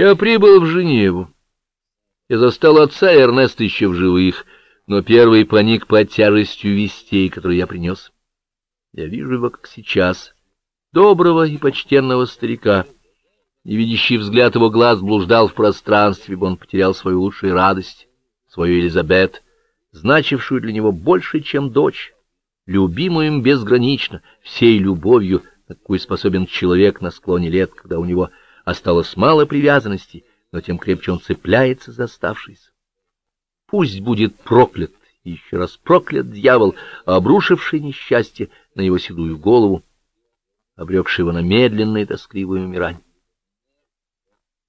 Я прибыл в Женеву. Я застал отца и Эрнеста еще в живых, но первый паник под тяжестью вестей, которые я принес. Я вижу его, как сейчас, доброго и почтенного старика. Невидящий взгляд его глаз блуждал в пространстве, ибо он потерял свою лучшую радость, свою Элизабет, значившую для него больше, чем дочь, любимую им безгранично, всей любовью, на какую способен человек на склоне лет, когда у него осталось мало привязанностей, но тем крепче он цепляется за оставшиеся. Пусть будет проклят, еще раз проклят дьявол, обрушивший несчастье на его седую голову, обрекший его на медленное тоскливое умирание.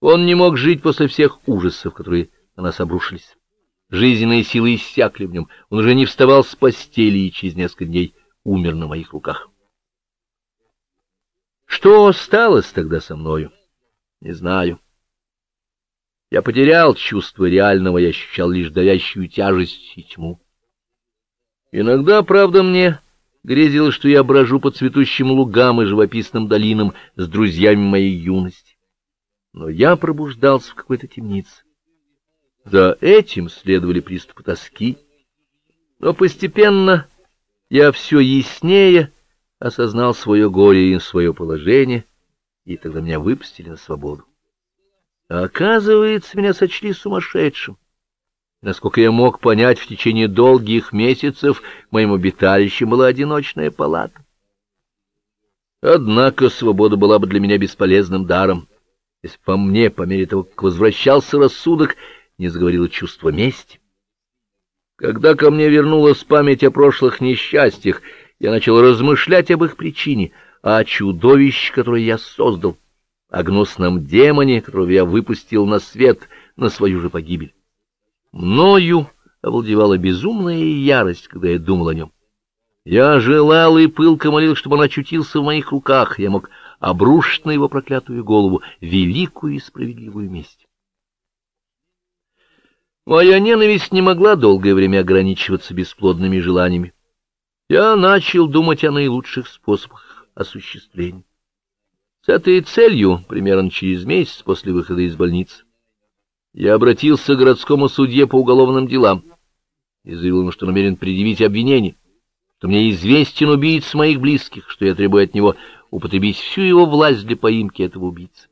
Он не мог жить после всех ужасов, которые на нас обрушились. Жизненные силы иссякли в нем, он уже не вставал с постели и через несколько дней умер на моих руках. Что осталось тогда со мною? Не знаю. Я потерял чувство реального, я ощущал лишь давящую тяжесть и тьму. Иногда, правда, мне грезилось, что я брожу по цветущим лугам и живописным долинам с друзьями моей юности. Но я пробуждался в какой-то темнице. За этим следовали приступы тоски, но постепенно я все яснее осознал свое горе и свое положение, и тогда меня выпустили на свободу. А оказывается, меня сочли сумасшедшим. Насколько я мог понять, в течение долгих месяцев моим обиталищем была одиночная палата. Однако свобода была бы для меня бесполезным даром, если по мне, по мере того, как возвращался рассудок, не заговорило чувство мести. Когда ко мне вернулась память о прошлых несчастьях, я начал размышлять об их причине — о чудовище, которое я создал, о гнусном демоне, которого я выпустил на свет на свою же погибель. Мною овладевала безумная ярость, когда я думал о нем. Я желал и пылко молил, чтобы он очутился в моих руках, я мог обрушить на его проклятую голову великую и справедливую месть. Моя ненависть не могла долгое время ограничиваться бесплодными желаниями. Я начал думать о наилучших способах осуществлению. С этой целью, примерно через месяц после выхода из больницы, я обратился к городскому судье по уголовным делам и заявил ему, что намерен предъявить обвинение, что мне известен убийц моих близких, что я требую от него употребить всю его власть для поимки этого убийцы.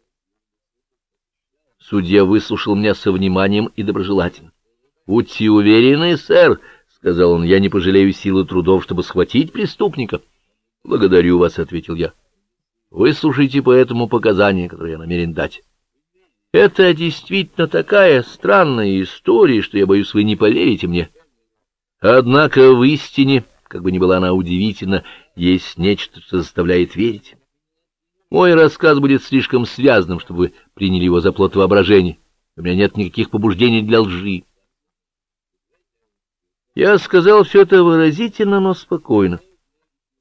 Судья выслушал меня со вниманием и доброжелательно. — Будьте уверены, сэр, — сказал он, — я не пожалею силы трудов, чтобы схватить преступника. —— Благодарю вас, — ответил я. — Выслушайте по этому показания, которое я намерен дать. Это действительно такая странная история, что я боюсь, вы не поверите мне. Однако в истине, как бы ни была она удивительна, есть нечто, что заставляет верить. Мой рассказ будет слишком связанным, чтобы вы приняли его за плод воображения. У меня нет никаких побуждений для лжи. Я сказал все это выразительно, но спокойно.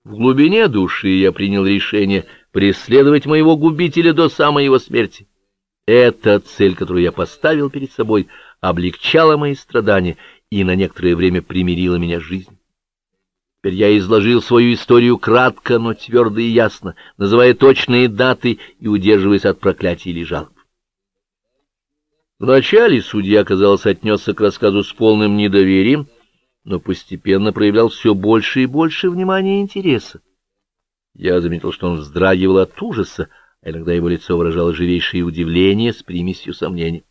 В глубине души я принял решение преследовать моего губителя до самой его смерти. Эта цель, которую я поставил перед собой, облегчала мои страдания и на некоторое время примирила меня с жизнью. Теперь я изложил свою историю кратко, но твердо и ясно, называя точные даты и удерживаясь от проклятий или жалоб. Вначале судья, казалось, отнесся к рассказу с полным недоверием, но постепенно проявлял все больше и больше внимания и интереса. Я заметил, что он вздрагивал от ужаса, а иногда его лицо выражало живейшее удивление с примесью сомнений.